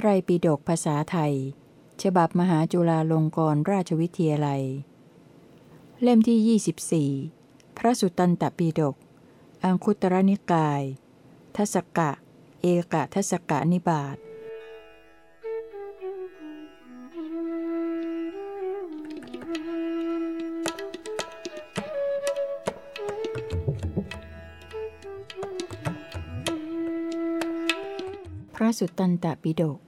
ไตรปิฎกภาษาไทย ฉบับมหาจุฬาลงกรณราชวิทยาลัย เล่มที่ 24 พระสุตตันตปิฎก อังคุตรนิกาย ทศกะ เอกะทศกะนิบาตพระสุตตันตปิฎก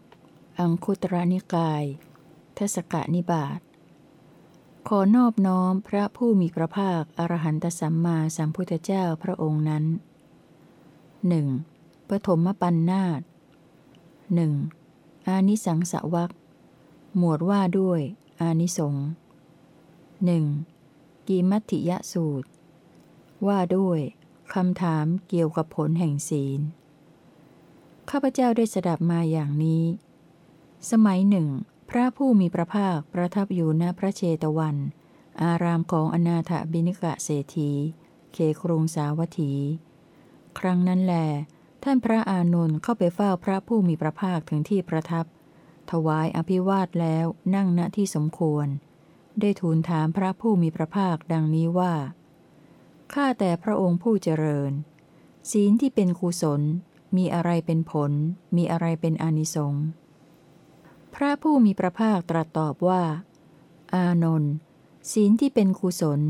อังคุตรนิกาย ทศกนิบาตขอนอบน้อมพระผู้มีพระภาค อรหันตสัมมาสัมพุทธเจ้าพระองค์นั้นหนึ่งปฐมปันนาตหนึ่งอานิสังสวักหมวดว่าด้วย อานิสงหนึ่งกีมัติยสูตร ว่าด้วยคำถามเกี่ยวกับผลแห่งศีล ข้าพเจ้าได้สดับมาอย่างนี้ สมัยหนึ่ง พระผู้มีพระภาคประทับอยู่ณพระเชตวัน อารามของอนาถบิณกะเศรษฐีเคครุงสาวัตถี ครั้งนั้นแล ท่านพระอานนท์เข้าไปเฝ้าพระผู้มีพระภาคถึงที่ประทับ ถวายอภิวาทแล้วนั่งณที่สมควร ได้ทูลถามพระผู้มีพระภาคดังนี้ว่า ข้าแต่พระองค์ผู้เจริญ ศีลที่เป็นกุศล มีอะไรเป็นผล มีอะไรเป็นอานิสงส์ พระผู้มีพระภาคตรัสตอบว่า อานนท์ศีลที่เป็นกุศล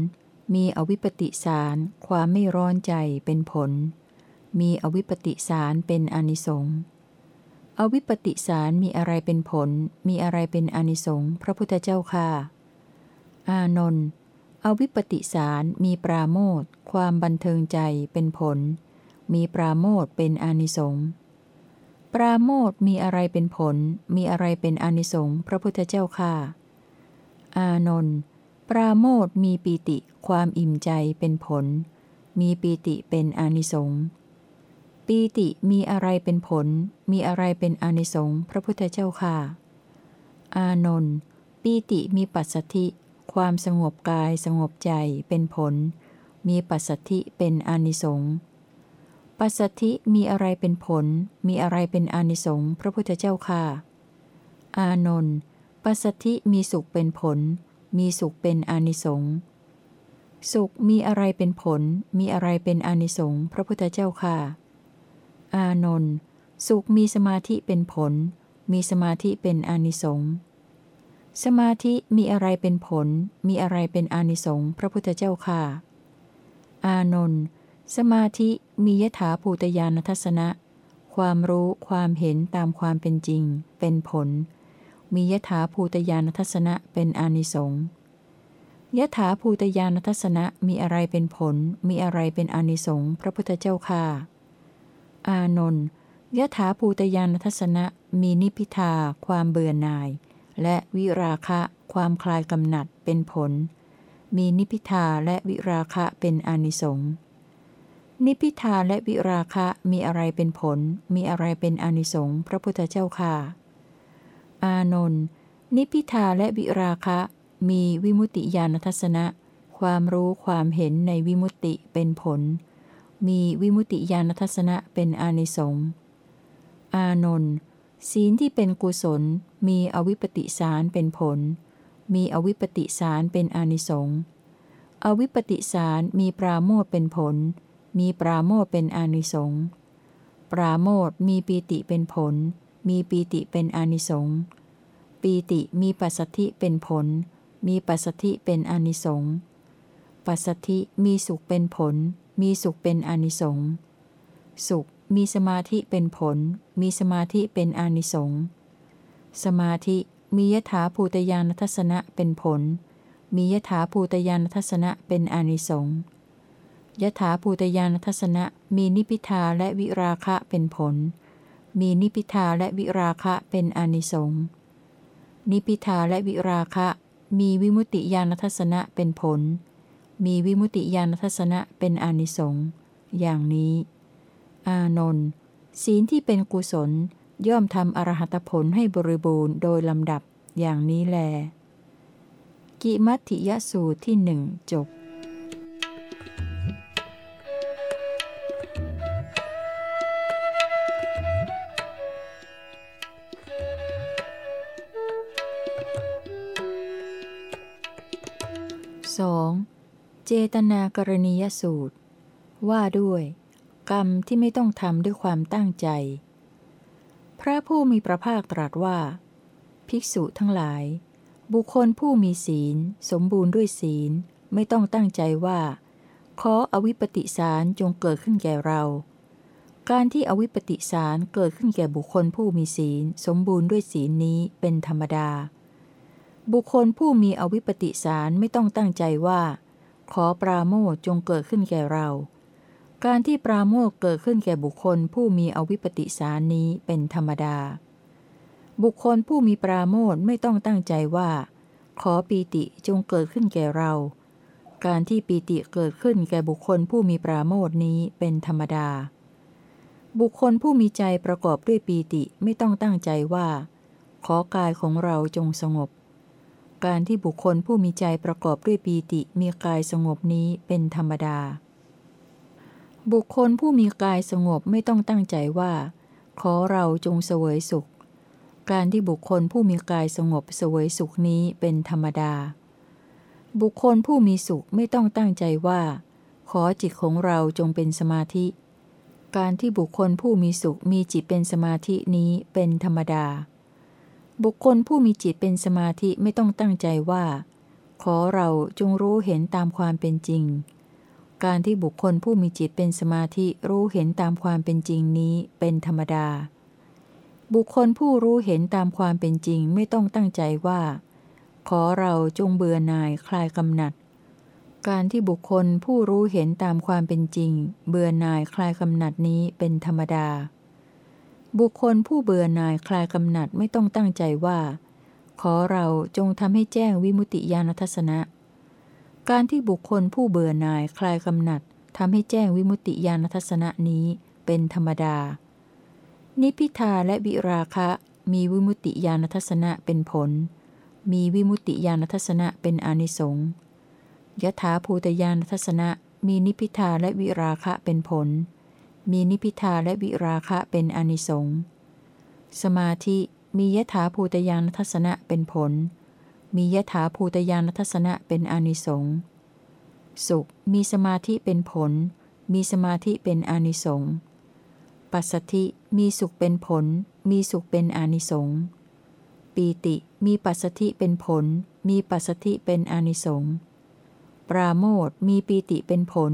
มีอวิปปิสารความไม่ร้อนใจเป็นผล มีอวิปปิสารเป็นอนิสงส์อวิปปิสารมีอะไรเป็นผล มีอะไรเป็นอนิสงส์พระพุทธเจ้าค่ะ อานนท์อวิปปิสารมีปราโมทความบันเทิงใจเป็นผล มีปราโมทเป็นอนิสงส์ ปราโมทมีอะไรเป็นผล มีอะไรเป็นอนิสงส์พระพุทธเจ้าค่ะ อานนท์ปราโมทมีปีติความอิ่มใจเป็นผล มีปีติเป็นอนิสงส์ปีติมีอะไรเป็นผล มีอะไรเป็นอนิสงส์พระพุทธเจ้าค่ะ อานนท์ปีติมีปัสสธิ ความสงบกายสงบใจเป็นผล มีปัสสธิเป็นอนิสงส์ ปัสสธิมีอะไรเป็นผล มีอะไรเป็นอานิสงส์พระพุทธเจ้าค่ะ อานนท์ปัสสธิมีสุขเป็นผล มีสุขเป็นอานิสงส์สุขมีอะไรเป็นผล มีอะไรเป็นอานิสงส์พระพุทธเจ้าค่ะ อานนท์สุขมีสมาธิเป็นผล มีสมาธิเป็นอานิสงส์สมาธิมีอะไรเป็นผล มีอะไรเป็นอานิสงส์พระพุทธเจ้าค่ะ อานนท์ สมาธิมียถาภูตยานทัศนะ ความรู้ความเห็นตามความเป็นจริง เป็นผล มียถาภูตยานทัศนะเป็นอนิสงส์ยถาภูตยานทัศนะมีอะไรเป็นผล มีอะไรเป็นอนิสงส์พระพุทธเจ้าค่ะ อานนท์ยถาภูตยานทัศนะมีนิพพิทาความเบื่อหน่าย และวิราคะความคลายกำหนัดเป็นผล มีนิพพิทาและวิราคะเป็นอนิสงส์ นิพพิทาและวิราคะมีอะไรเป็นผล มีอะไรเป็นอนิสงส์พระพุทธเจ้าค่ะ อานนท์นิพพิทาและวิราคะ มีวิมุติญาณทัศนะ ความรู้ความเห็นในวิมุติเป็นผล มีวิมุติญาณทัศนะเป็นอนิสงส์อานนท์ศีลที่เป็นกุศล มีอวิปปิสารเป็นผล มีอวิปปิสารเป็นอนิสงส์อวิปปิสารมีปราโมทเป็นผล มีปราโมทเป็นอนิสงส์ปราโมทมีปีติเป็นผล มีปีติเป็นอนิสงส์ปีติมีปัสสธิเป็นผล มีปัสสธิเป็นอนิสงส์ปัสสธิมีสุขเป็นผล มีสุขเป็นอนิสงส์สุขมีสมาธิเป็นผล มีสมาธิเป็นอนิสงส์สมาธิมียถาภูตยานทัศนะเป็นผล มียถาภูตยานทัศนะเป็นอนิสงส์ ยถาภูตยานทัศนะมีนิพิทาและวิราคะเป็นผล มีนิพิทาและวิราคะเป็นอนิสงส์นิพิทาและวิราคะ มีวิมุตติญาณทัศนะเป็นผล มีวิมุตติญาณทัศนะเป็นอนิสงส์อย่างนี้ อานนท์ศีลที่เป็นกุศลย่อมทำอรหัตผลให้บริบูรณ์โดยลำดับอย่างนี้แล กิมัติยสูตรที่หนึ่งจบ เจตนากรณียสูตร ว่าด้วย กรรมที่ไม่ต้องทำด้วยความตั้งใจ พระผู้มีพระภาคตรัสว่า ภิกษุทั้งหลาย บุคคลผู้มีศีล สมบูรณ์ด้วยศีลไม่ต้องตั้งใจว่า ขออวิปปิสารจงเกิดขึ้นแก่เรา การที่อวิปปิสารเกิดขึ้นแก่บุคคลผู้มีศีล สมบูรณ์ด้วยศีลนี้เป็นธรรมดา บุคคลผู้มีอวิปปิสารไม่ต้องตั้งใจว่า ขอปราโมทจงเกิดขึ้นแก่เรา การที่ปราโมทเกิดขึ้นแก่บุคคลผู้มีอวิปปิสารนี้เป็นธรรมดา บุคคลผู้มีปราโมทไม่ต้องตั้งใจว่า ขอปีติจงเกิดขึ้นแก่เรา การที่ปีติเกิดขึ้นแก่บุคคลผู้มีปราโมทนี้เป็นธรรมดา บุคคลผู้มีใจประกอบด้วยปีติไม่ต้องตั้งใจว่า ขอกายของเราจงสงบ การที่บุคคลผู้มีใจประกอบด้วยปีติมีกายสงบนี้เป็นธรรมดา บุคคลผู้มีกายสงบไม่ต้องตั้งใจว่า ขอเราจงเสวยสุข การที่บุคคลผู้มีกายสงบเสวยสุขนี้เป็นธรรมดา บุคคลผู้มีสุขไม่ต้องตั้งใจว่า ขอจิตของเราจงเป็นสมาธิ การที่บุคคลผู้มีสุขมีจิตเป็นสมาธินี้เป็นธรรมดา บุคคลผู้มีจิตเป็นสมาธิไม่ต้องตั้งใจว่า ขอเราจงรู้เห็นตามความเป็นจริง การที่บุคคลผู้มีจิตเป็นสมาธิรู้เห็นตามความเป็นจริงนี้เป็นธรรมดา บุคคลผู้รู้เห็นตามความเป็นจริงไม่ต้องตั้งใจว่า ขอเราจงเบื่อหน่ายคลายกำหนัด การที่บุคคลผู้รู้เห็นตามความเป็นจริง เบื่อหน่ายคลายกำหนัดนี้เป็นธรรมดา บุคคลผู้เบื่อหน่ายคลายกำหนัดไม่ต้องตั้งใจว่า ขอเราจงทำให้แจ้งวิมุติญาณทัศนะ การที่บุคคลผู้เบื่อหน่ายคลายกำหนัดทำให้แจ้งวิมุติญาณทัศนะนี้เป็นธรรมดา นิพิทาและวิราคะมีวิมุติญาณทัศนะเป็นผล มีวิมุตติญาณทัศนะเป็นอนิสงส์ยถาภูตญาณทัศนะมีนิพิทาและวิราคะเป็นผล มีนิพิทาและวิราคะเป็นอนิสงส์สมาธิมียถาภูตญาณทัศนะเป็นผล มียถาภูตญาณทัศนะเป็นอนิสงส์สุขมีสมาธิเป็นผล มีสมาธิเป็นอนิสงส์ปัสสธิมีสุขเป็นผล มีสุขเป็นอนิสงส์ปีติมีปัสสธิเป็นผล มีปัสสธิเป็นอนิสงส์ปราโมทมีปีติเป็นผล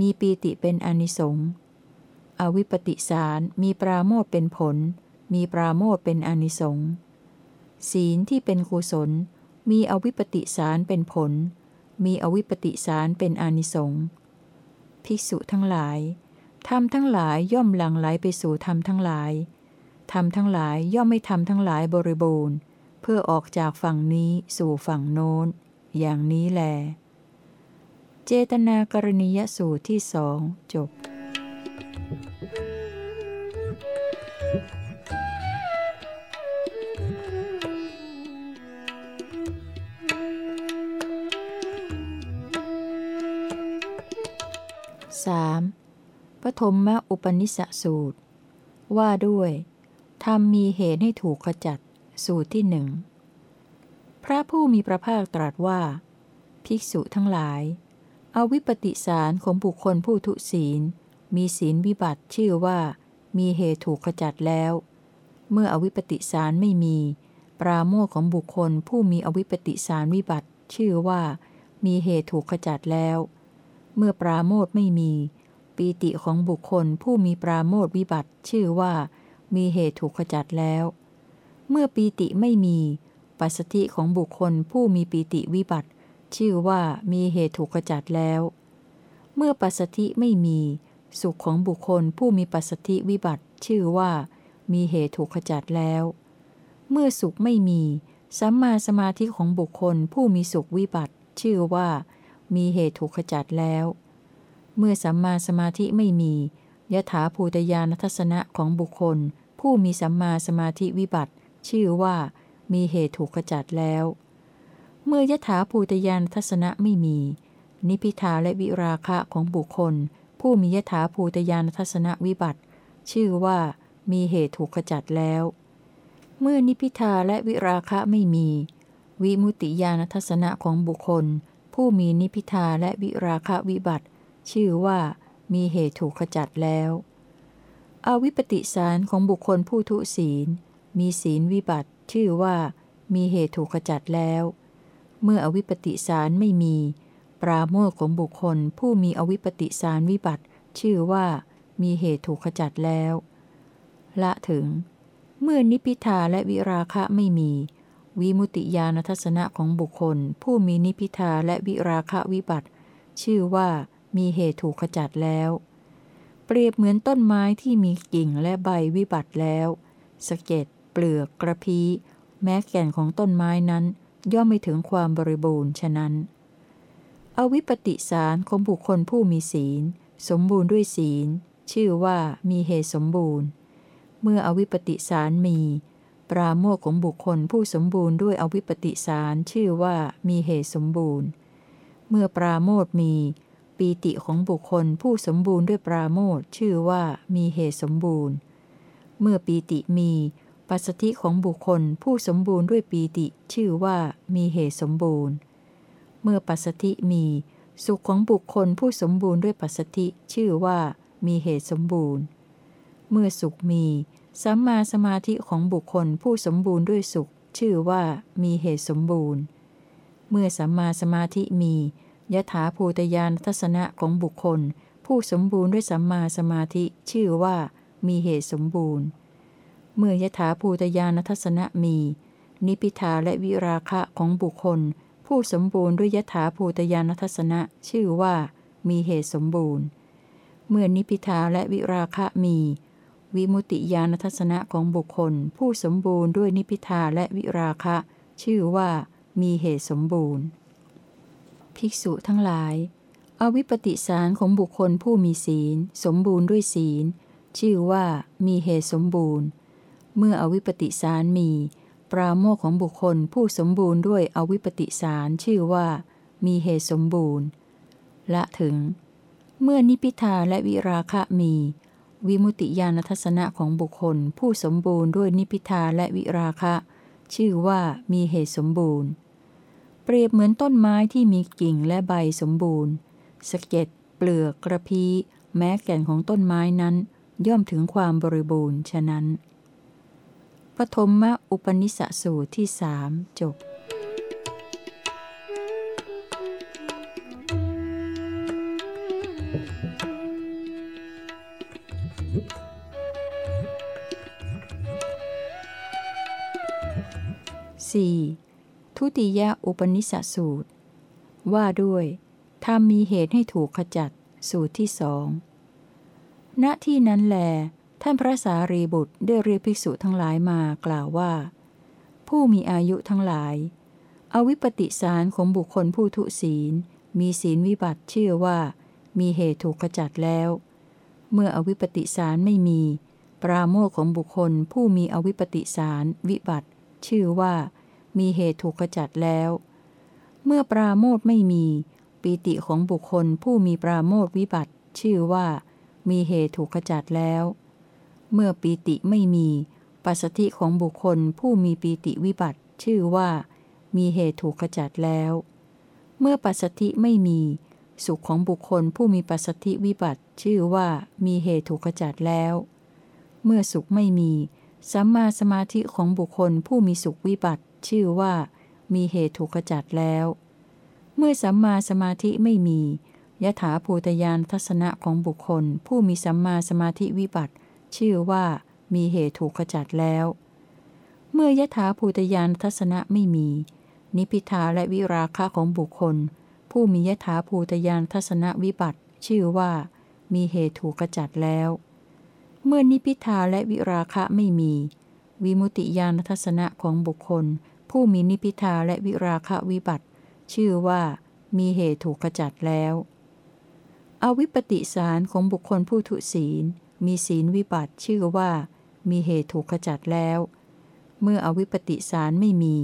มีปีติเป็นอนิสงส์ อวิปปิสารมีปราโมทเป็นผล มีปราโมทเป็นอนิสงส์ศีลที่เป็นกุศล มีอวิปปิสารเป็นผล มีอวิปปิสารเป็นอนิสงส์ภิกษุทั้งหลายธรรมทั้งหลายย่อมหลั่งไหลไปสู่ธรรมทั้งหลายธรรมทั้งหลายย่อมไม่ทำทั้งหลายบริบูรณ์ เพื่อออกจากฝั่งนี้สู่ฝั่งโน้น อย่างนี้แล เจตนากรณียสูตรที่สองจบ 3. ปฐมมอุปนิสสูตร ว่าด้วยธรรมมีเหตุให้ถูกขจัดสูตรที่หนึ่งพระผู้มีพระภาคตรัสว่า ภิกษุทั้งหลาย เอาวิปติสารของบุคคลผู้ทุศีล มีศีลวิบัติชื่อว่า มีเหตุถูกขจัดแล้ว เมื่ออวิปติสารไม่มี ปราโมทของบุคคลผู้มีอวิปติสารวิบัติ ชื่อว่า มีเหตุถูกขจัดแล้ว เมื่อปราโมทไม่มี ปีติของบุคคลผู้มีปราโมทวิบัติ ชื่อว่า มีเหตุถูกขจัดแล้ว เมื่อปีติไม่มีปัสสติของบุคคลผู้มีปีติวิบัติ ชื่อว่ามีเหตุถูกขจัดแล้ว เมื่อปัสสธิไม่มี สุขของบุคคลผู้มีปัสสธิวิบัติ ชื่อว่ามีเหตุถูกขจัดแล้ว เมื่อสุขไม่มีสัมมาสมาธิของบุคคลผู้มีสุขวิบัติ ชื่อว่า มีเหตุถูกขจัดแล้ว เมื่อสัมมาสมาธิไม่มียถาภูตยานทัศนะของบุคคล ผู้มีสัมมาสมาธิวิบัติ ชื่อว่า มีเหตุถูกขจัดแล้ว เมื่อยถาภูตยานทัศนะไม่มี นิพิทาและวิราคะของบุคคล ผู้มียถาภูตยานทัศนวิบัติ ชื่อว่ามีเหตุถูกขจัดแล้ว เมื่อนิพิทาและวิราคะไม่มี วิมุตติญาณทัศนะของบุคคล ผู้มีนิพิทาและวิราคะวิบัติ ชื่อว่ามีเหตุถูกขจัดแล้ว อวิปปิสารของบุคคลผู้ทุศีล มีศีลวิบัติ ชื่อว่ามีเหตุถูกขจัดแล้ว เมื่ออวิปปิสารไม่มี ปราโมทของบุคคลผู้มีอวิปปิสารวิบัติ ชื่อว่ามีเหตุถูกขจัดแล้ว ละถึง เมื่อนิพิทาและวิราคะไม่มี วิมุติญาณทัศนะของบุคคล ผู้มีนิพิทาและวิราคะวิบัติ ชื่อว่ามีเหตุถูกขจัดแล้ว เปรียบเหมือนต้นไม้ที่มีกิ่งและใบวิบัติแล้วสเก็ดเปลือกกระพี้แม้แก่นของต้นไม้นั้น ย่อมไม่ถึงความบริบูรณ์ฉะนั้น อวิปปิสารของบุคคลผู้มีศีล สมบูรณ์ด้วยศีล ชื่อว่ามีเหตุสมบูรณ์ เมื่ออวิปปิสารมี ปราโมทของบุคคลผู้สมบูรณ์ด้วยอวิปปิสารชื่อว่ามีเหตุสมบูรณ์ เมื่อปราโมทมี ปีติของบุคคลผู้สมบูรณ์ด้วยปราโมทชื่อว่ามีเหตุสมบูรณ์ เมื่อปีติมีปัสสติของบุคคลผู้สมบูรณ์ด้วยปีติชื่อว่ามีเหตุสมบูรณ์ เมื่อปัสสติมี สุขของบุคคลผู้สมบูรณ์ด้วยปัสสติชื่อว่ามีเหตุสมบูรณ์ เมื่อสุขมีสัมมาสมาธิของบุคคลผู้สมบูรณ์ด้วยสุข ชื่อว่ามีเหตุสมบูรณ์ เมื่อสัมมาสมาธิมียถาภูตยานทัศนะของบุคคล ผู้สมบูรณ์ด้วยสัมมาสมาธิชื่อว่ามีเหตุสมบูรณ์ เมื่อยถาภูตยานทัศนะมี นิพิทาและวิราคะของบุคคล ผู้สมบูรณ์ด้วยยถาภูตยานทัศนะชื่อว่า มีเหตุสมบูรณ์ เมื่อนิพิทาและวิราคะมี วิมุตติญาณทัศนะของบุคคล ผู้สมบูรณ์ด้วยนิพิทาและวิราคะ ชื่อว่า มีเหตุสมบูรณ์ ภิกษุทั้งหลายอวิปปิสารของบุคคลผู้มีศีล สมบูรณ์ด้วยศีล ชื่อว่ามีเหตุสมบูรณ์ เมื่ออวิปปิสารมี ปราโมทของบุคคลผู้สมบูรณ์ด้วยอวิปปิสารชื่อว่า มีเหตุสมบูรณ์ ละถึง เมื่อนิพิทาและวิราคะมี วิมุติญาณทัศนะของบุคคล ผู้สมบูรณ์ด้วยนิพิทาและวิราคะ ชื่อว่ามีเหตุสมบูรณ์ เปรียบเหมือนต้นไม้ที่มีกิ่งและใบสมบูรณ์สเก็ดเปลือกกระพี้แม้แก่นของต้นไม้นั้น ย่อมถึงความบริบูรณ์ฉะนั้น ปฐมมะอุปนิสสูตรที่สามจบสี่ทุติยอุปนิสสูตร ว่าด้วยทำมีเหตุให้ถูกขจัดสูตรที่สองณที่นั้นแล ท่านพระสารีบุตรได้เรียกภิกษุทั้งหลายมากล่าวว่า ผู้มีอายุทั้งหลาย อวิปปิสารของบุคคลผู้ทุศีล มีศีลวิบัติเชื่อว่า มีเหตุถูกขจัดแล้ว เมื่ออวิปปิสารไม่มี ปราโมทของบุคคลผู้มีอวิปปิสารวิบัติ ชื่อว่า มีเหตุถูกขจัดแล้ว เมื่อปราโมทไม่มี ปีติของบุคคลผู้มีปราโมทวิบัติ ชื่อว่า มีเหตุถูกขจัดแล้ว เมื่อปีติไม่มี ปัสสติของบุคคลผู้มีปีติวิบัติ ชื่อว่า มีเหตุถูกขจัดแล้ว เมื่อปัสสติไม่มี สุขของบุคคลผู้มีปัสสติวิบัติ ชื่อว่ามีเหตุถูกขจัดแล้ว เมื่อสุขไม่มี สัมมาสมาธิของบุคคลผู้มีสุขวิบัติ ชื่อว่า มีเหตุถูกขจัดแล้ว เมื่อสัมมาสมาธิไม่มียถาภูตยานทัศนะของบุคคล ผู้มีสัมมาสมาธิวิบัติ ชื่อว่ามีเหตุถูกขจัดแล้ว เมื่อยถาภูตยานทัศนะไม่มี นิพิทาและวิราคะของบุคคล ผู้มียถาภูตยานทัศนวิบัติ ชื่อว่ามีเหตุถูกขจัดแล้ว เมื่อนิพิทาและวิราคะไม่มี วิมุตติญาณทัศนะของบุคคล ผู้มีนิพิทาและวิราคะวิบัติ ชื่อว่ามีเหตุถูกขจัดแล้ว อวิปปิสารของบุคคลผู้ทุศีล มีศีลวิบัติชื่อว่ามีเหตุถูกขจัดแล้ว เมื่ออวิปปิสารไม่มี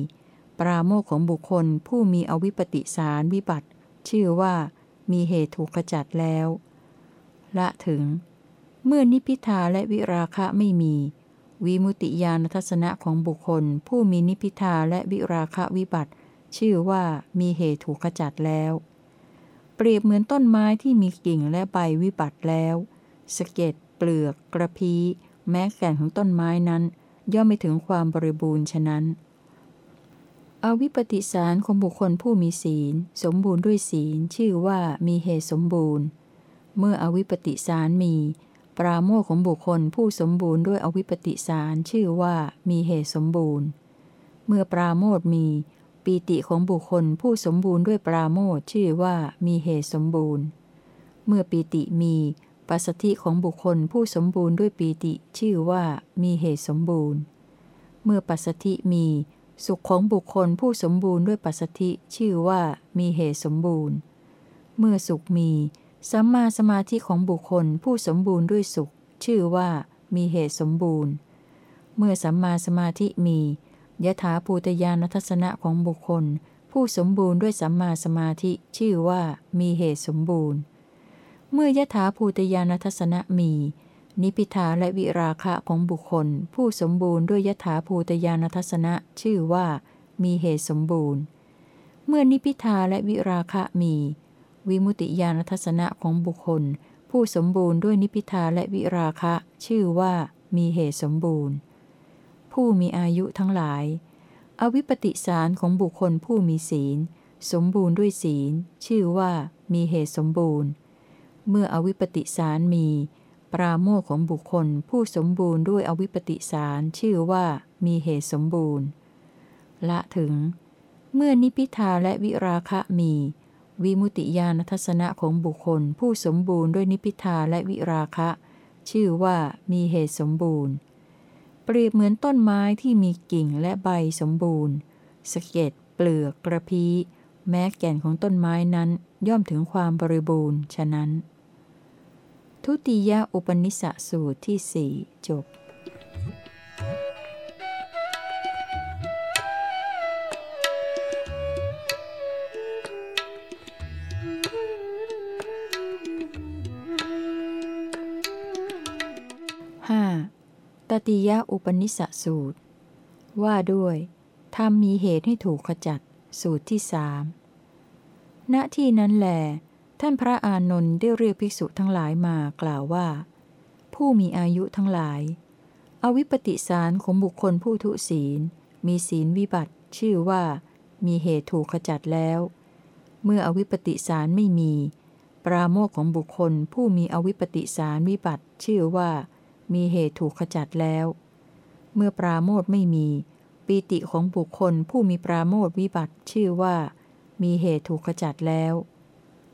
ปราโมทของบุคคลผู้มีอวิปปิสารวิบัติ ชื่อว่ามีเหตุถูกขจัดแล้ว ละถึง เมื่อนิพิทาและวิราคะไม่มี วิมุติญาณทัศนะของบุคคล ผู้มีนิพิทาและวิราคะวิบัติ ชื่อว่ามีเหตุถูกขจัดแล้ว เปรียบเหมือนต้นไม้ที่มีกิ่งและใบวิบัติแล้วสเก็ด เปลือก กระพี้แม้แก่นของต้นไม้นั้น ย่อมไม่ถึงความบริบูรณ์ฉะนั้น อวิปปิสารของบุคคลผู้มีศีล สมบูรณ์ด้วยศีลชื่อว่ามีเหตุสมบูรณ์ เมื่ออวิปปิสารมี ปราโมทของบุคคลผู้สมบูรณ์ด้วยอวิปปิสารชื่อว่ามีเหตุสมบูรณ์ เมื่อปราโมทมี ปีติของบุคคลผู้สมบูรณ์ด้วยปราโมทชื่อว่ามีเหตุสมบูรณ์ เมื่อปีติมี ปัสสธิของบุคคลผู้สมบูรณ์ด้วยปีติ ชื่อว่ามีเหตุสมบูรณ์ เมื่อปัสสธิมี สุขของบุคคลผู้สมบูรณ์ด้วยปัสสธิชื่อว่ามีเหตุสมบูรณ์ เมื่อสุขมีสัมมาสมาธิของบุคคลผู้สมบูรณ์ด้วยสุข ชื่อว่ามีเหตุสมบูรณ์ เมื่อสัมมาสมาธิมียถาภูตยานทัศนะของบุคคล ผู้สมบูรณ์ด้วยสัมมาสมาธิชื่อว่ามีเหตุสมบูรณ์ เมื่อยถาภูตยานทัศนะมี นิพิทาและวิราคะของบุคคล ผู้สมบูรณ์ด้วยยถาภูตยานทัศนะชื่อว่ามีเหตุสมบูรณ์ เมื่อนิพิทาและวิราคะมี วิมุติยานทัศนะของบุคคล ผู้สมบูรณ์ด้วยนิพิทาและวิราคะ ชื่อว่ามีเหตุสมบูรณ์ ผู้มีอายุทั้งหลาย อวิปปิสารของบุคคลผู้มีศีล สมบูรณ์ด้วยศีล ชื่อว่ามีเหตุสมบูรณ์ เมื่ออวิปปิสารมี ปราโมทของบุคคลผู้สมบูรณ์ด้วยอวิปปิสารชื่อว่ามีเหตุสมบูรณ์ ละถึง เมื่อนิพิทาและวิราคะมี วิมุติญาณทัศนะของบุคคลผู้สมบูรณ์ด้วยนิพิทาและวิราคะ ชื่อว่ามีเหตุสมบูรณ์ เปรียบเหมือนต้นไม้ที่มีกิ่งและใบสมบูรณ์สเก็ดเปลือกกระพี้แม้แก่นของต้นไม้นั้นย่อมถึงความบริบูรณ์ ฉะนั้น ทุติยอุปนิสสูตรที่สี่จบห้าตติยอุปนิสสูตร ว่าด้วยทำมีเหตุให้ถูกขจัดสูตรที่สามณที่นั้นแหล ท่านพระอานนท์ได้เรียกภิกษุทั้งหลายมากล่าวว่า ผู้มีอายุทั้งหลาย อวิปปิสารของบุคคลผู้ทุศีล มีศีลวิบัติ ชื่อว่า มีเหตุถูกขจัดแล้ว เมื่ออวิปปิสารไม่มี ปราโมทของบุคคลผู้มีอวิปปิสารวิบัติ ชื่อว่า มีเหตุถูกขจัดแล้ว เมื่อปราโมทไม่มี ปีติของบุคคลผู้มีปราโมทวิบัติ ชื่อว่า มีเหตุถูกขจัดแล้ว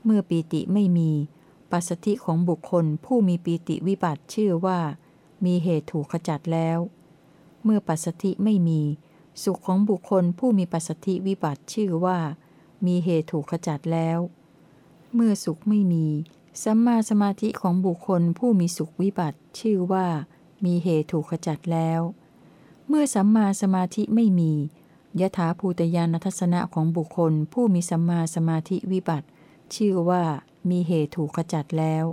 เมื่อปีติไม่มี ปัสสธิของบุคคลผู้มีปีติวิบัติชื่อว่า มีเหตุถูกขจัดแล้ว เมื่อปัสสธิไม่มี สุขของบุคคลผู้มีปัสสธิวิบัติชื่อว่า มีเหตุถูกขจัดแล้ว เมื่อสุขไม่มี สัมมาสมาธิของบุคคลผู้มีสุขวิบัติชื่อว่า มีเหตุถูกขจัดแล้ว เมื่อสัมมาสมาธิไม่มียถาภูตยานทัศนะของบุคคลผู้มีสัมมาสมาธิวิบัติ ชื่อว่ามีเหตุถูกขจัดแล้ว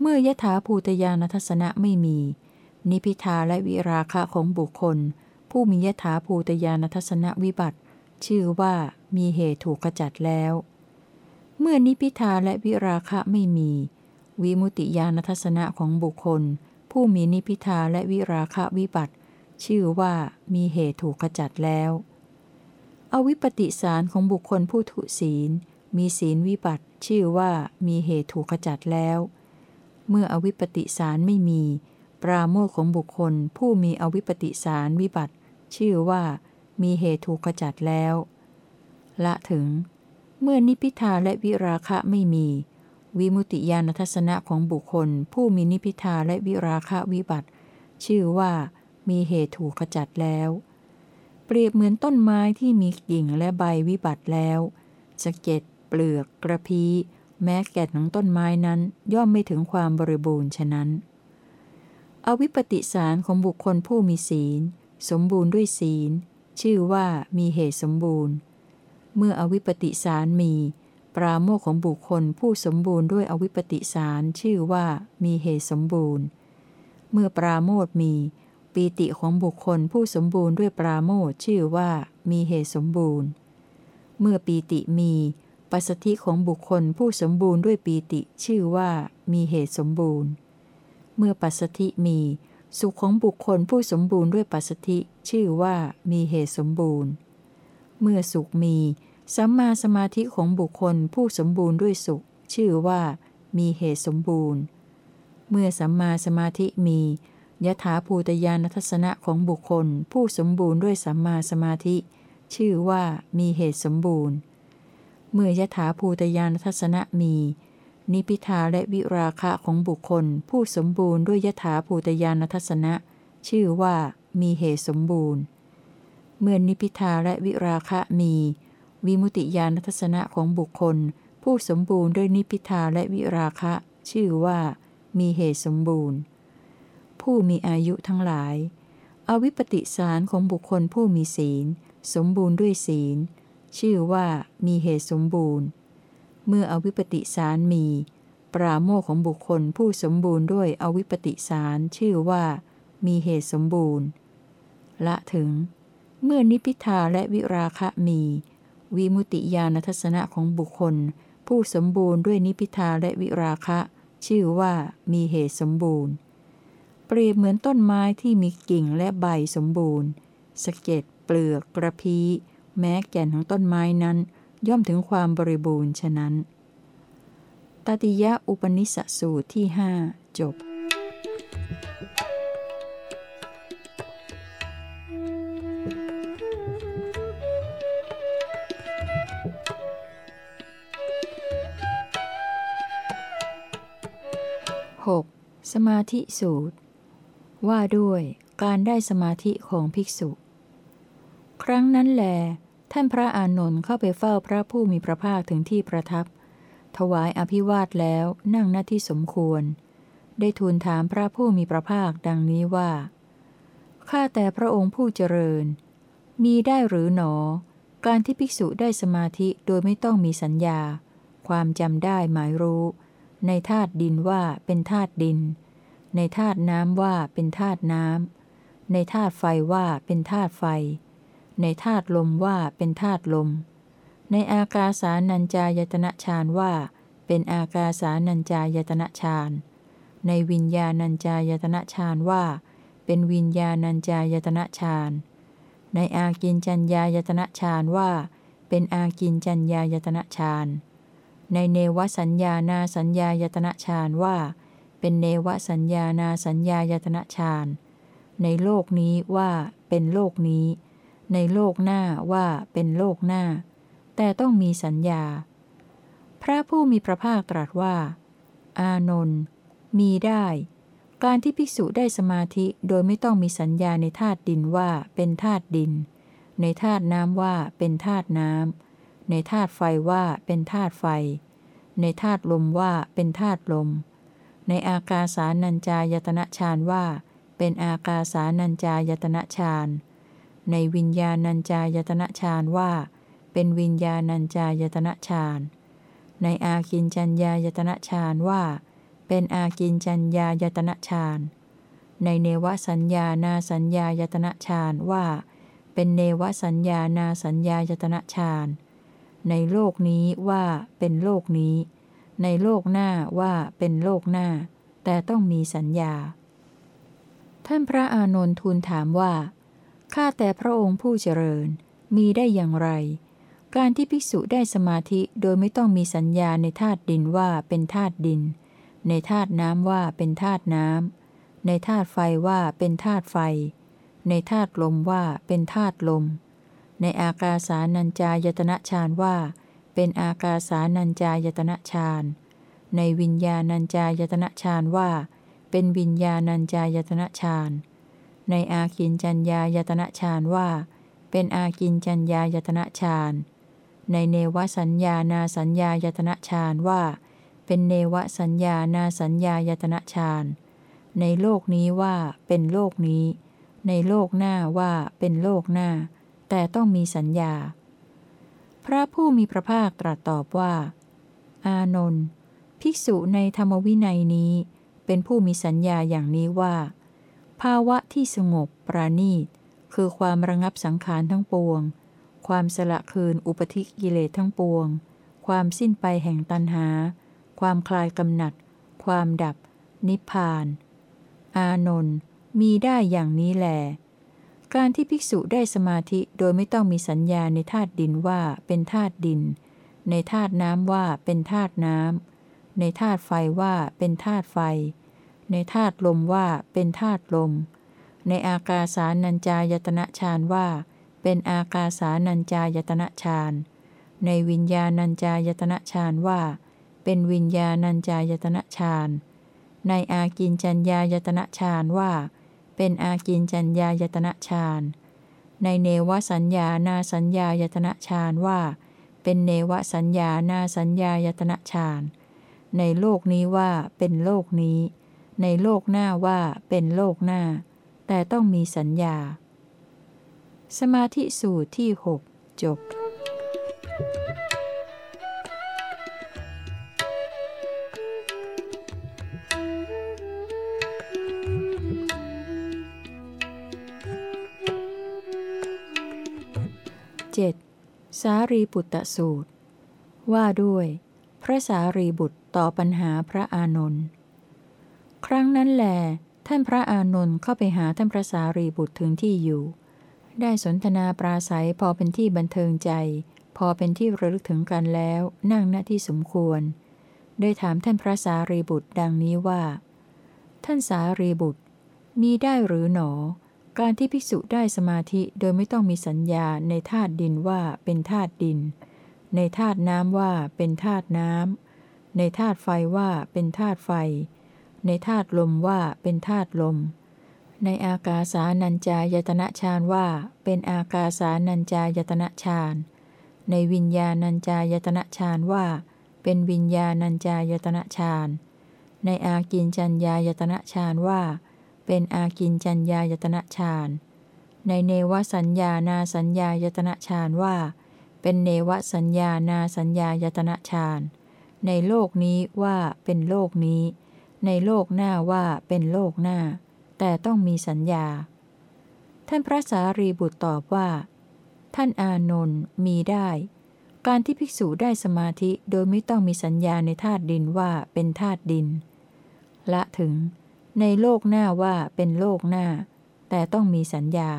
เมื่อยถาภูตยานทัศนะไม่มี นิพิทาและวิราคะของบุคคล ผู้มียถาภูตยานทัศนวิบัติ ชื่อว่ามีเหตุถูกขจัดแล้ว เมื่อนิพิทาและวิราคะไม่มี วิมุติยานทัศนะของบุคคล ผู้มีนิพิทาและวิราคะวิบัติ ชื่อว่ามีเหตุถูกขจัดแล้ว อวิปปิสารของบุคคลผู้ทุศีล มีศีลวิบัติ ชื่อว่ามีเหตุถูกขจัดแล้ว เมื่ออวิปปิสารไม่มี ปราโมทของบุคคล ผู้มีอวิปปิสารวิบัติ ชื่อว่ามีเหตุถูกขจัดแล้ว ละถึง เมื่อนิพิทาและวิราคะไม่มี วิมุตติญาณทัศนะของบุคคล ผู้มีนิพิทาและวิราคะวิบัติ ชื่อว่ามีเหตุถูกขจัดแล้ว เปรียบเหมือนต้นไม้ที่มีกิ่งและใบวิบัติแล้วสะเก็ด เปลือก กระพี้แม้แก่นของต้นไม้นั้นย่อมไม่ถึงความบริบูรณ์ฉะนั้น อวิปปิสารของบุคคลผู้มีศีล สมบูรณ์ด้วยศีล ชื่อว่ามีเหตุสมบูรณ์ เมื่ออวิปปิสารมี ปราโมขของบุคคลผู้สมบูรณ์ด้วยอวิปปิสารชื่อว่ามีเหตุสมบูรณ์ เมื่อปราโมทมี ปีติของบุคคลผู้สมบูรณ์ด้วยปราโมทชื่อว่ามีเหตุสมบูรณ์ เมื่อปีติมี ปัสสธิของบุคคลผู้สมบูรณ์ด้วยปีติชื่อว่ามีเหตุสมบูรณ์ เมื่อปัสสธิมี สุขของบุคคลผู้สมบูรณ์ด้วยปัสสธิชื่อว่ามีเหตุสมบูรณ์ เมื่อสุขมีสัมมาสมาธิของบุคคลผู้สมบูรณ์ด้วยสุข ชื่อว่ามีเหตุสมบูรณ์ เมื่อสัมมาสมาธิมียถาภูตยานทัศนะของบุคคล ผู้สมบูรณ์ด้วยสัมมาสมาธิ ชื่อว่ามีเหตุสมบูรณ์ เมื่อยถาภูตยานทัศนะมี นิพิทาและวิราคะของบุคคล ผู้สมบูรณ์ด้วยยถาภูตยานทัศนะ ชื่อว่ามีเหตุสมบูรณ์ เมื่อนิพิทาและวิราคะมี วิมุติยานทัศนะของบุคคล ผู้สมบูรณ์ด้วยนิพิทาและวิราคะ ชื่อว่ามีเหตุสมบูรณ์ ผู้มีอายุทั้งหลาย อวิปปิสารของบุคคลผู้มีศีล สมบูรณ์ด้วยศีล ชื่อว่ามีเหตุสมบูรณ์ เมื่ออวิปปิสารมี ปราโมของบุคคลผู้สมบูรณ์ด้วยอวิปปิสารชื่อว่า มีเหตุสมบูรณ์ ละถึง เมื่อนิพิทาและวิราคะมี วิมุติญาณทัศนะของบุคคล ผู้สมบูรณ์ด้วยนิพิทาและวิราคะ ชื่อว่ามีเหตุสมบูรณ์ เปรียบเหมือนต้นไม้ที่มีกิ่งและใบสมบูรณ์สะเก็ดเปลือกกระพี้ แม้แก่นของต้นไม้นั้น ย่อมถึงความบริบูรณ์ฉะนั้น ตติยะอุปนิสสูตรที่หจบหกสมาธิสูตร ว่าด้วยการได้สมาธิของภิกษุ ครั้งนั้นแล ท่านพระอานนท์เข้าไปเฝ้าพระผู้มีพระภาคถึงที่ประทับ ถวายอภิวาทแล้วนั่งหน้าที่สมควร ได้ทูลถามพระผู้มีพระภาคดังนี้ว่า ข้าแต่พระองค์ผู้เจริญ มีได้หรือหนอ การที่ภิกษุได้สมาธิโดยไม่ต้องมีสัญญา ความจำได้หมายรู้ ในธาตุดินว่าเป็นธาตุดิน ในธาตุน้ำว่าเป็นธาตุน้ำในธาตุไฟว่าเป็นธาตุไฟ ในธาตุลมว่าเป็นธาตุลม ในอากาสานัญจายตนะฌานว่า เป็นอากาสานัญจายตนะฌานในวิญญาณัญจายตนะฌานว่า เป็นวิญญาณัญจายตนะฌานในอากินจัญญายตนะฌานว่า เป็นอากินจัญญายตนะฌานในเนวสัญญานาสัญญายตนะฌานว่า เป็นเนวสัญญานาสัญญายตนะฌานในโลกนี้ว่าเป็นโลกนี้ ในโลกหน้าว่าเป็นโลกหน้า แต่ต้องมีสัญญา พระผู้มีพระภาคตรัสว่า อานนท์มีได้ การที่ภิกษุได้สมาธิโดยไม่ต้องมีสัญญาในธาตุดินว่าเป็นธาตุดิน ในธาตุน้ำว่าเป็นธาตุน้ำในธาตุไฟว่าเป็นธาตุไฟ ในธาตุลมว่าเป็นธาตุลม ในอากาสานัญจายตนะฌานว่า เป็นอากาสานัญจายตนะฌาน ในวิญญาณัญจายตนะฌานว่า เป็นวิญญาณัญจายตนะฌานในอากินจัญญายตนะฌานว่า เป็นอากินจัญญายตนะฌานในเนวสัญญานาสัญญายตนะฌานว่า เป็นเนวสัญญานาสัญญายตนะฌานในโลกนี้ว่าเป็นโลกนี้ ในโลกหน้าว่าเป็นโลกหน้า แต่ต้องมีสัญญา ท่านพระอานนท์ทูลถามว่า ข้าแต่พระองค์ผู้เจริญ มีได้อย่างไร การที่ภิกษุได้สมาธิโดยไม่ต้องมีสัญญาในธาตุดินว่าเป็นธาตุดิน ในธาตุน้ำว่าเป็นธาตุน้ำ ในธาตุไฟว่าเป็นธาตุไฟ ในธาตุลมว่าเป็นธาตุลม ในอากาสานัญจายตนะฌานว่า เป็นอากาสานัญจายตนะฌานในวิญญาณัญจายตนะฌานว่า เป็นวิญญาณัญจายตนะฌาน ในอากินจัญญายตนะฌานว่า เป็นอากินจัญญายตนะฌานในเนวสัญญานาสัญญายตนะฌานว่า เป็นเนวสัญญานาสัญญายตนะฌานในโลกนี้ว่าเป็นโลกนี้ ในโลกหน้าว่าเป็นโลกหน้า แต่ต้องมีสัญญา พระผู้มีพระภาคตรัสตอบว่า อานนท์ภิกษุในธรรมวินัยนี้ เป็นผู้มีสัญญาอย่างนี้ว่า ภาวะที่สงบปราณีต คือความระงับสังขารทั้งปวง ความสละคืนอุปธิกิเลสทั้งปวง ความสิ้นไปแห่งตันหา ความคลายกำหนัด ความดับ นิพพาน อานนท์มีได้อย่างนี้แหลการที่ภิกษุได้สมาธิโดยไม่ต้องมีสัญญาในธาตุดินว่าเป็นธาตุดิน ในธาตุน้ำว่าเป็นธาตุน้ำในธาตุไฟว่าเป็นธาตุไฟ ในธาตุลมว่าเป็นธาตุลม ในอากาสานัญจายตนะฌานว่า เป็นอากาสานัญจายตนะฌานในวิญญาณัญจายตนะฌานว่า เป็นวิญญาณัญจายตนะฌานในอากินจัญญายตนะฌานว่า เป็นอากินจัญญายตนะฌานในเนวสัญญานาสัญญายตนะฌานว่า เป็นเนวสัญญานาสัญญายตนะฌานในโลกนี้ว่าเป็นโลกนี้ ในโลกหน้าว่าเป็นโลกหน้า แต่ต้องมีสัญญา สมาธิสูตรที่หกจบเจ็ดสารีปุตตสูตร ว่าด้วย พระสารีบุตรต่อปัญหาพระอานนท์ ครั้งนั้นแหลท่านพระอานนท์เข้าไปหาท่านพระสารีบุตรถึงที่อยู่ ได้สนทนาปราศัยพอเป็นที่บันเทิงใจ พอเป็นที่ระลึกถึงกันแล้ว นั่งณที่สมควร ได้ถามท่านพระสารีบุตรดังนี้ว่า ท่านสารีบุตร มีได้หรือหนอ การที่ภิกษุได้สมาธิโดยไม่ต้องมีสัญญาในธาตุดินว่าเป็นธาตุดิน ในธาตุน้ำว่าเป็นธาตุน้ำในธาตุไฟว่าเป็นธาตุไฟ ในธาตุลมว่าเป็นธาตุลม ในอากาสานัญจายตนะฌานว่าเป็นอากาสานัญจายตนะฌานในวิญญาณัญจายตนะฌานว่า เป็นวิญญาณัญจายตนะฌานในอากินจัญญายตนะฌานว่า เป็นอากินจัญญายตนะฌานในเนวสัญญานาสัญญายตนะฌานว่า เป็นเนวสัญญานาสัญญายตนะฌานในโลกนี้ว่าเป็นโลกนี้ ในโลกหน้าว่าเป็นโลกหน้า แต่ต้องมีสัญญา ท่านพระสารีบุตรตอบว่า ท่านอานนท์มีได้ การที่ภิกษุได้สมาธิโดยไม่ต้องมีสัญญาในธาตุดินว่าเป็นธาตุดิน ละถึง ในโลกหน้าว่าเป็นโลกหน้า แต่ต้องมีสัญญา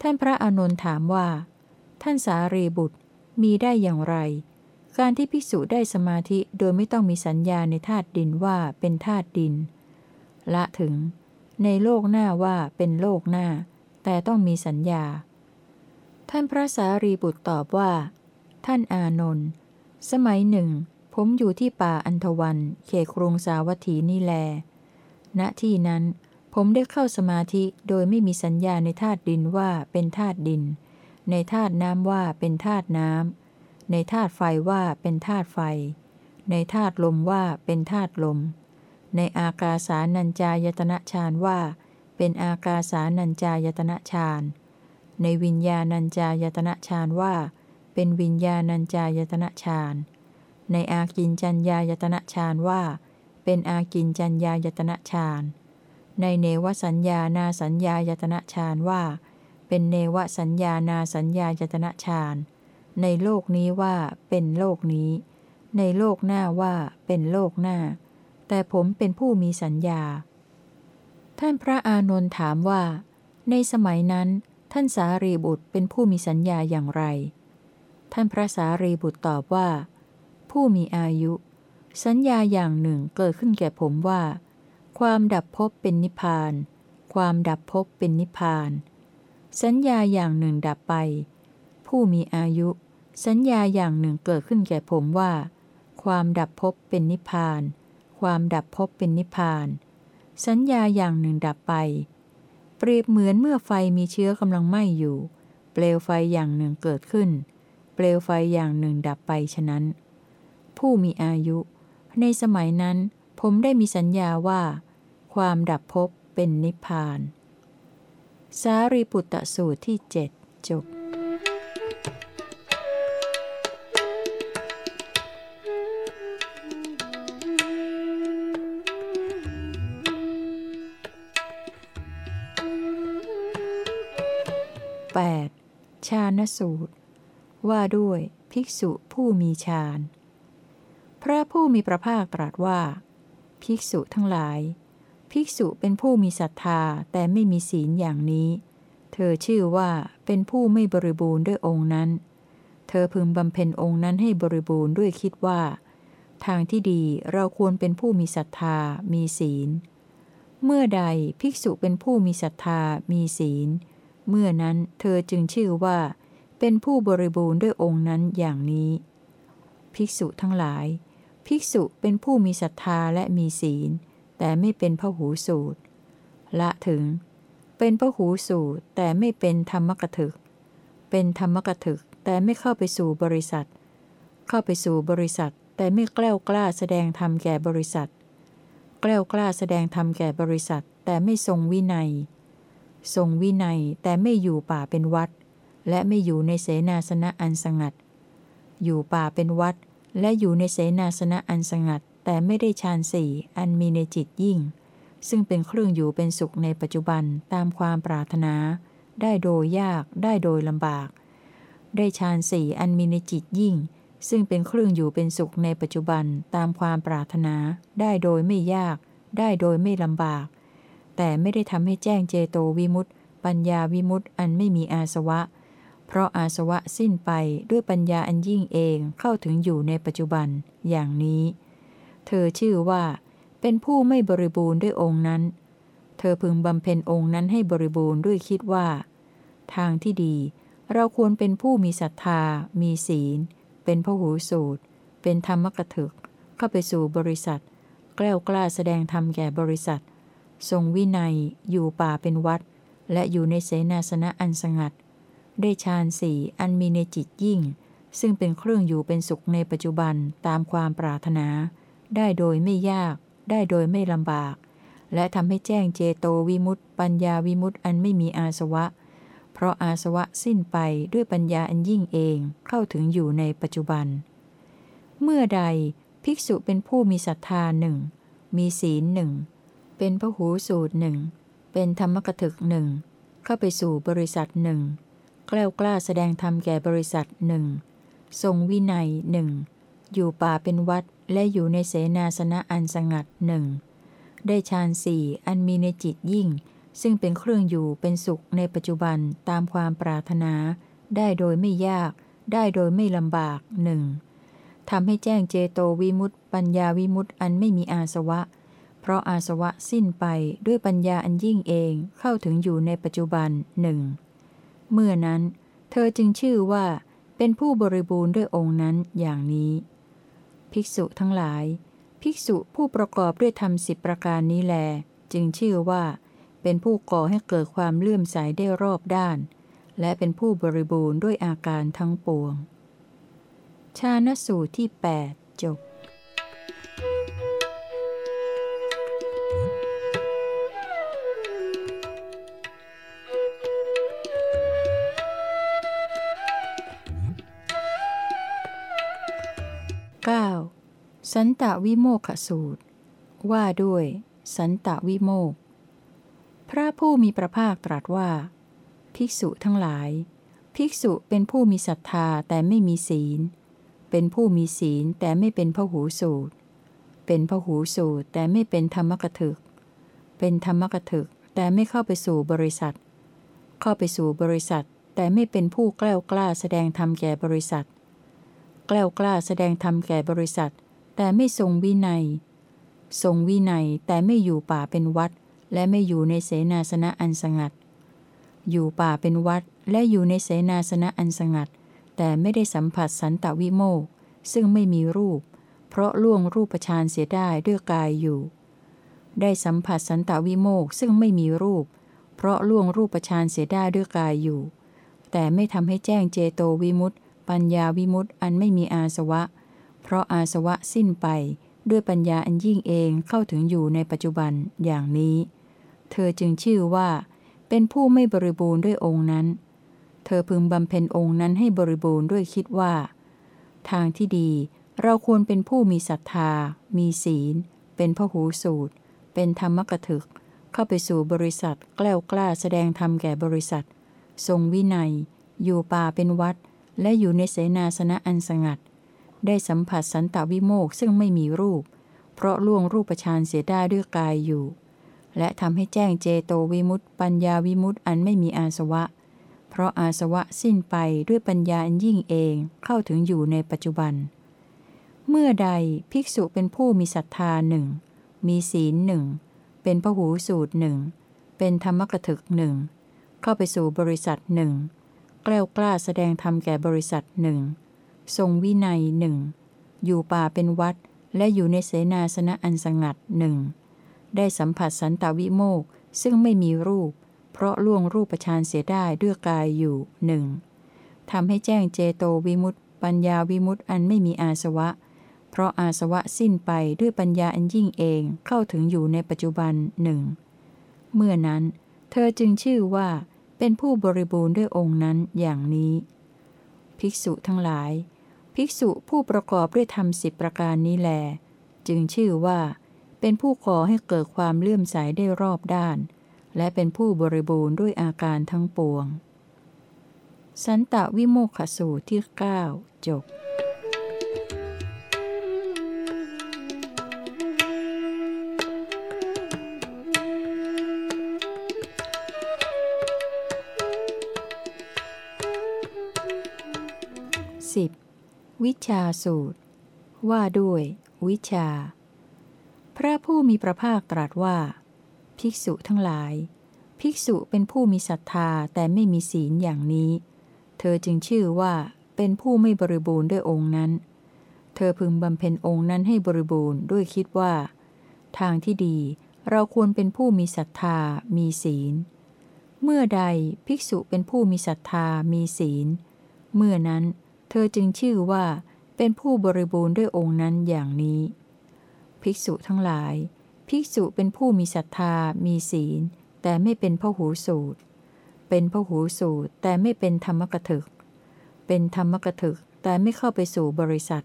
ท่านพระอานนท์ถามว่า ท่านสารีบุตรมีได้อย่างไร การที่ภิกษุได้สมาธิโดยไม่ต้องมีสัญญาในธาตุดินว่าเป็นธาตุดิน ละถึง ในโลกหน้าว่าเป็นโลกหน้า แต่ต้องมีสัญญา ท่านพระสารีบุตรตอบว่า ท่านอานนท์สมัยหนึ่ง ผมอยู่ที่ป่าอันทวัน เขครุงสาวัตถีนี่แล ณที่นั้นผมได้เข้าสมาธิโดยไม่มีสัญญาในธาตุดินว่าเป็นธาตุดิน ในธาตุน้ำว่าเป็นธาตุน้ำ ในธาตุไฟว่าเป็นธาตุไฟ ในธาตุลมว่าเป็นธาตุลม ในอากาสานัญจายตนะฌานว่า เป็นอากาสานัญจายตนะฌานในวิญญาณัญจายตนะฌานว่า เป็นวิญญาณัญจายตนะฌานในอากินจัญญายตนะฌานว่า เป็นอากินจัญญายตนะฌานในเนวสัญญานาสัญญายตนะฌานว่า เป็นเนวสัญญานาสัญญาจตนะฌาน ในโลกนี้ว่าเป็นโลกนี้ ในโลกหน้าว่าเป็นโลกหน้า แต่ผมเป็นผู้มีสัญญา ท่านพระอานนท์ถามว่า ในสมัยนั้น ท่านสารีบุตรเป็นผู้มีสัญญาอย่างไร ท่านพระสารีบุตรตอบว่า ผู้มีอายุ สัญญาอย่างหนึ่งเกิดขึ้นแก่ผมว่า ความดับภพเป็นนิพพาน ความดับภพเป็นนิพพาน สัญญาอย่างหนึ่งดับไปผู้มีอายุ สัญญาอย่างหนึ่งเกิดขึ้นแก่ผมว่า ความดับภพเป็นนิพพาน ความดับภพเป็นนิพพาน สัญญาอย่างหนึ่งดับไป เปรียบเหมือนเมื่อไฟมีเชื้อกำลังไหม้อยู่ เปลวไฟอย่างหนึ่งเกิดขึ้น เปลวไฟอย่างหนึ่งดับไปฉะนั้น ผู้มีอายุ ในสมัยนั้น ผมได้มีสัญญาว่า ความดับภพเป็นนิพพาน สารีปุตตสูตรที่เจ็ดจบ ชาณสูตร ว่าด้วยภิกษุผู้มีฌาน พระผู้มีพระภาคตรัสว่า ภิกษุทั้งหลาย ภิกษุเป็นผู้มีศรัทธาแต่ไม่มีศีลอย่างนี้ เธอชื่อว่าเป็นผู้ไม่บริบูรณ์ด้วยองค์นั้น เธอพึงบำเพ็ญองค์นั้นให้บริบูรณ์ด้วยคิดว่า ทางที่ดีเราควรเป็นผู้มีศรัทธา มีศีล เมื่อใดภิกษุเป็นผู้มีศรัทธา มีศีล เมื่อนั้นเธอจึงชื่อว่า เป็นผู้บริบูรณ์ด้วยองค์นั้นอย่างนี้ ภิกษุทั้งหลาย ภิกษุเป็นผู้มีศรัทธาและมีศีล แต่ไม่เป็นพหูสูตร ละถึง เป็นพหูสูตรแต่ไม่เป็นธรรมกถึก เป็นธรรมกถึกแต่ไม่เข้าไปสู่บริษัท เข้าไปสู่บริษัทแต่ไม่แกล้วกล้าแสดงธรรมแก่บริษัท แกล้วกล้าแสดงธรรมแก่บริษัทแต่ไม่ทรงวินัย ทรงวินัยแต่ไม่อยู่ป่าเป็นวัด และไม่อยู่ในเสนาสนะอันสงัด อยู่ป่าเป็นวัด และอยู่ในเสนาสนะอันสงัด แต่ไม่ได้ฌานสี่อันมีในจิตยิ่ง ซึ่งเป็นเครื่องอยู่เป็นสุขในปัจจุบันตามความปรารถนา ได้โดยยากได้โดยลำบาก ได้ฌานสี่อันมีในจิตยิ่ง ซึ่งเป็นเครื่องอยู่เป็นสุขในปัจจุบันตามความปรารถนา ได้โดยไม่ยาก ได้โดยไม่ลำบาก แต่ไม่ได้ทำให้แจ้งเจโตวิมุตต์ปัญญาวิมุตต์อันไม่มีอาสวะ เพราะอาสวะสิ้นไปด้วยปัญญาอันยิ่งเองเข้าถึงอยู่ในปัจจุบันอย่างนี้ เธอชื่อว่า เป็นผู้ไม่บริบูรณ์ด้วยองค์นั้น เธอพึงบำเพ็ญองค์นั้นให้บริบูรณ์ด้วยคิดว่า ทางที่ดี เราควรเป็นผู้มีศรัทธา มีศีล เป็นพหูสูตร เป็นธรรมกถึก เข้าไปสู่บริษัท แกล้วกล้าแสดงธรรมแก่บริษัท ทรงวินัย อยู่ป่าเป็นวัด และอยู่ในเสนาสนะอันสงัด ได้ฌานสี่อันมีในจิตยิ่ง ซึ่งเป็นเครื่องอยู่เป็นสุขในปัจจุบันตามความปรารถนา ได้โดยไม่ยาก ได้โดยไม่ลำบาก และทำให้แจ้งเจโตวิมุตต์ปัญญาวิมุตต์อันไม่มีอาสวะ เพราะอาสวะสิ้นไปด้วยปัญญาอันยิ่งเองเข้าถึงอยู่ในปัจจุบัน เมื่อใดภิกษุเป็นผู้มีศรัทธาหนึ่งมีศีลหนึ่ง เป็นพหูสูตรหนึ่ง เป็นธรรมกถึกหนึ่ง เข้าไปสู่บริษัทหนึ่งกล้ากล้าแสดงธรรมแก่บริษัทหนึ่ง ทรงวินัยหนึ่ง อยู่ป่าเป็นวัดและอยู่ในเสนาสนะอันสงัดหนึ่ง ได้ฌานสี่อันมีในจิตยิ่ง ซึ่งเป็นเครื่องอยู่เป็นสุขในปัจจุบันตามความปรารถนา ได้โดยไม่ยาก ได้โดยไม่ลำบากหนึ่งทำให้แจ้งเจโตวิมุตต์ปัญญาวิมุตต์อันไม่มีอาสวะ เพราะอาสวะสิ้นไปด้วยปัญญาอันยิ่งเองเข้าถึงอยู่ในปัจจุบันหนึ่งเมื่อนั้น เธอจึงชื่อว่า เป็นผู้บริบูรณ์ด้วยองค์นั้นอย่างนี้ ภิกษุทั้งหลาย ภิกษุผู้ประกอบด้วยธรรมสิบประการนี้แล จึงชื่อว่า เป็นผู้ก่อให้เกิดความเลื่อมใสได้รอบด้าน และเป็นผู้บริบูรณ์ด้วยอาการทั้งปวง ชาณสูตรที่ 8 จบ สันตวิโมกขสูตร ว่าด้วย สันตวิโมก พระผู้มีพระภาคตรัสว่า ภิกษุทั้งหลาย ภิกษุเป็นผู้มีศรัทธาแต่ไม่มีศีล เป็นผู้มีศีลแต่ไม่เป็นพหูสูตร เป็นพหูสูตรแต่ไม่เป็นธรรมกถึก เป็นธรรมกถึกแต่ไม่เข้าไปสู่บริษัท เข้าไปสู่บริษัทแต่ไม่เป็นผู้แกล้วกล้าแสดงธรรมแก่บริษัทกล้ากล้าแสดงธรรมแก่บริษัท แต่ไม่ทรงวินัย ทรงวินัยแต่ไม่อยู่ป่าเป็นวัด และไม่อยู่ในเสนาสนะอันสงัด อยู่ป่าเป็นวัดและอยู่ในเสนาสนะอันสงัด แต่ไม่ได้สัมผัสสันตวิโมกซึ่งไม่มีรูป เพราะล่วงรูปฌานเสียได้ด้วยกายอยู่ ได้สัมผัสสันตวิโมกซึ่งไม่มีรูป เพราะล่วงรูปฌานเสียได้ด้วยกายอยู่ แต่ไม่ทำให้แจ้งเจโตวิมุตต์ปัญญาวิมุตต์อันไม่มีอาสวะ เพราะอาสวะสิ้นไปด้วยปัญญาอันยิ่งเองเข้าถึงอยู่ในปัจจุบันอย่างนี้ เธอจึงชื่อว่า เป็นผู้ไม่บริบูรณ์ด้วยองค์นั้น เธอพึงบำเพ็ญองค์นั้นให้บริบูรณ์ด้วยคิดว่า ทางที่ดีเราควรเป็นผู้มีศรัทธา มีศีล เป็นพหูสูตร เป็นธรรมกถึก เข้าไปสู่บริษัท แกล้วกล้าแสดงธรรมแก่บริษัท ทรงวินัย อยู่ป่าเป็นวัด และอยู่ในเสนาสนะอันสงัด ได้สัมผัสสันตวิโมกซึ่งไม่มีรูป เพราะล่วงรูปฌานเสียได้ด้วยกายอยู่ และทำให้แจ้งเจโตวิมุตต์ปัญญาวิมุตต์อันไม่มีอาสวะ เพราะอาสวะสิ้นไปด้วยปัญญาอันยิ่งเองเข้าถึงอยู่ในปัจจุบัน เมื่อใดภิกษุเป็นผู้มีศรัทธาหนึ่งมีศีลหนึ่งเป็นพหูสูตรหนึ่งเป็นธรรมกถึกหนึ่งเข้าไปสู่บริษัทหนึ่งแกล้วกล้าแสดงธรรมแก่บริษัทหนึ่ง ทรงวินัยหนึ่งอยู่ป่าเป็นวัด และอยู่ในเสนาสนะอันสงัดหนึ่งได้สัมผัสสันตวิโมกซึ่งไม่มีรูป เพราะล่วงรูปฌานเสียได้ด้วยกายอยู่หนึ่งทำให้แจ้งเจโตวิมุตต์ปัญญาวิมุตต์อันไม่มีอาสวะ เพราะอาสวะสิ้นไปด้วยปัญญาอันยิ่งเองเข้าถึงอยู่ในปัจจุบันหนึ่งเมื่อนั้น เธอจึงชื่อว่าเป็นผู้บริบูรณ์ด้วยองค์นั้นอย่างนี้ ภิกษุทั้งหลาย ภิกษุผู้ประกอบด้วยธรรมสิบประการนี้แล จึงชื่อว่า เป็นผู้ขอให้เกิดความเลื่อมใสได้รอบด้าน และเป็นผู้บริบูรณ์ด้วยอาการทั้งปวง สันตวิโมกขสูตรที่ 9 จบ 10. วิชาสูตร ว่าด้วย วิชา พระผู้มีพระภาคตรัสว่า ภิกษุทั้งหลาย ภิกษุเป็นผู้มีศรัทธาแต่ไม่มีศีลอย่างนี้ เธอจึงชื่อว่าเป็นผู้ไม่บริบูรณ์ด้วยองค์นั้น เธอพึงบำเพ็ญองค์นั้นให้บริบูรณ์ด้วยคิดว่า ทางที่ดีเราควรเป็นผู้มีศรัทธา มีศีล เมื่อใดภิกษุเป็นผู้มีศรัทธา มีศีล เมื่อนั้น เธอจึงชื่อว่าเป็นผู้บริบูรณ์ด้วยองค์นั้นอย่างนี้ ภิกษุทั้งหลาย ภิกษุเป็นผู้มีศรัทธา มีศีล แต่ไม่เป็นพหูสูตร เป็นพหูสูตรแต่ไม่เป็นธรรมกถึก เป็นธรรมกถึกแต่ไม่เข้าไปสู่บริษัท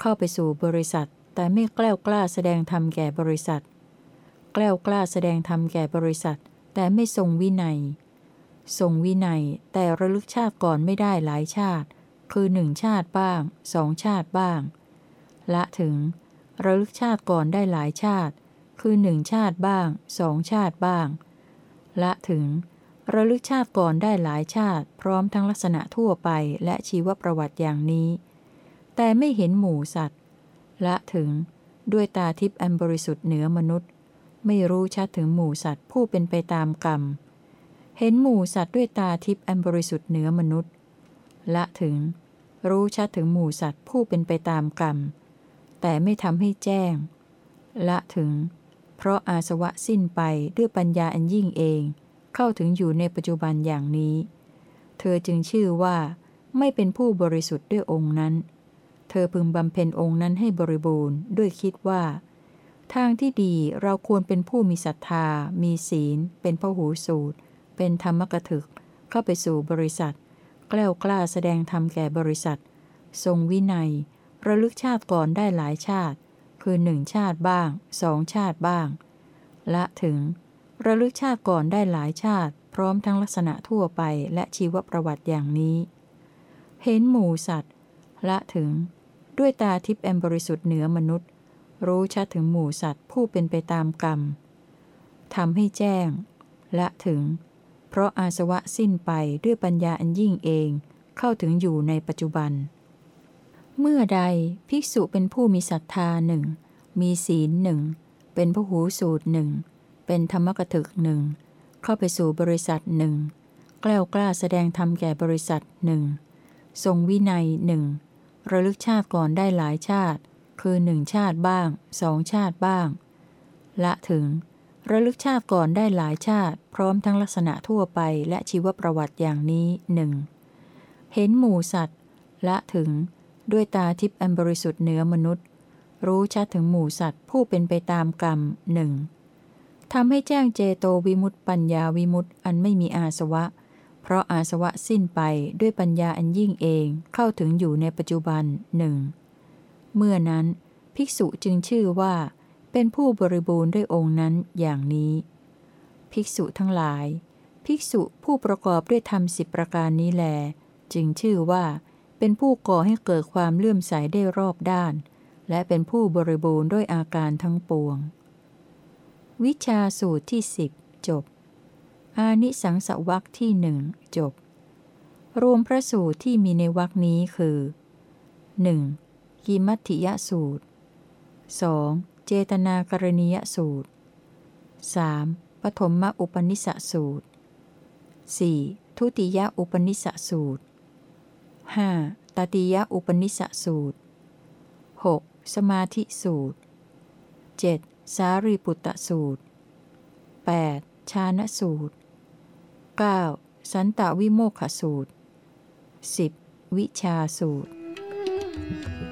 เข้าไปสู่บริษัท แต่ไม่แกล้วกล้าแสดงธรรมแก่บริษัท แกล้วกล้าแสดงธรรมแก่บริษัท แต่ไม่ทรงวินัย ทรงวินัยแต่ระลึกชาติก่อนไม่ได้หลายชาติ คือหนึ่งชาติบ้างสองชาติบ้าง ละถึง ระลึกชาติก่อนได้หลายชาติ คือหนึ่งชาติบ้างสองชาติบ้าง ละถึง ระลึกชาติก่อนได้หลายชาติ พร้อมทั้งลักษณะทั่วไปและชีวประวัติอย่างนี้ แต่ไม่เห็นหมู่สัตว์ ละถึง ด้วยตาทิพย์อันบริสุทธิ์เหนือมนุษย์ ไม่รู้ชัดถึงหมู่สัตว์ผู้เป็นไปตามกรรม เห็นหมู่สัตว์ด้วยตาทิพย์อันบริสุทธิ์เหนือมนุษย์ ละถึง รู้ชัดถึงหมู่สัตว์ผู้เป็นไปตามกรรม แต่ไม่ทำให้แจ้ง ละถึง เพราะอาสวะสิ้นไปด้วยปัญญาอันยิ่งเอง เข้าถึงอยู่ในปัจจุบันอย่างนี้ เธอจึงชื่อว่าไม่เป็นผู้บริสุทธิ์ด้วยองค์นั้น เธอพึงบำเพ็ญองค์นั้นให้บริบูรณ์ด้วยคิดว่า ทางที่ดีเราควรเป็นผู้มีศรัทธา มีศีล เป็นพหูสูตร เป็นธรรมกถึก เข้าไปสู่บริษัท กล้วกล้าแสดงธรรมแก่บริษัท ทรงวินัย ระลึกชาติก่อนได้หลายชาติ คือหนึ่งชาติบ้างสองชาติบ้าง ละถึง ระลึกชาติก่อนได้หลายชาติ พร้อมทั้งลักษณะทั่วไปและชีวประวัติอย่างนี้ เห็นหมูสัตว์ ละถึง ด้วยตาทิพย์แอมบริสุทธิ์เหนือมนุษย์ รู้ชัดถึงหมูสัตว์ผู้เป็นไปตามกรรมทำให้แจ้ง ละถึง เพราะอาสวะสิ้นไปด้วยปัญญาอันยิ่งเอง เข้าถึงอยู่ในปัจจุบัน เมื่อใดภิกษุเป็นผู้มีศรัทธาหนึ่งมีศีลหนึ่งเป็นพหูสูตรหนึ่งเป็นธรรมกถึกหนึ่งเข้าไปสู่บริษัทหนึ่งกล้ากล้าแสดงธรรมแก่บริษัทหนึ่งทรงวินัยหนึ่งระลึกชาติก่อนได้หลายชาติ คือหนึ่งชาติบ้างสองชาติบ้าง ละถึง ระลึกชาติก่อนได้หลายชาติ พร้อมทั้งลักษณะทั่วไปและชีวประวัติอย่างนี้หนึ่งเห็นหมูสัตว์ ละถึง ด้วยตาทิพย์อันบริสุทธิ์เหนือมนุษย์ รู้ชัดถึงหมูสัตว์ผู้เป็นไปตามกรรมหนึ่งทำให้แจ้งเจโตวิมุตติปัญญาวิมุตติอันไม่มีอาสวะ เพราะอาสวะสิ้นไปด้วยปัญญาอันยิ่งเองเข้าถึงอยู่ในปัจจุบันหนึ่งเมื่อนั้น ภิกษุจึงชื่อว่า เป็นผู้บริบูรณ์ด้วยองค์นั้นอย่างนี้ ภิกษุทั้งหลาย ภิกษุผู้ประกอบด้วยธรรมสิบประการนี้แล จึงชื่อว่าเป็นผู้ก่อให้เกิดความเลื่อมใสได้รอบด้าน และเป็นผู้บริบูรณ์ด้วยอาการทั้งปวง วิชาสูตรที่สิบจบ อานิสังสวักที่หนึ่งจบ รวมพระสูตรที่มีในวักนี้คือ 1. กิมัติยสูตร 2. เจตนากรณียสูตร 3. ปฐมมอุปนิสสูตร 4. ทุติยอุปนิสสูตร 5. ตติยอุปนิสสูตร 6. สมาธิสูตร 7. สารีปุตตสูตร 8. ชาณสูตร 9. สันตวิโมขสูตร 10. วิชาสูตร Thank you.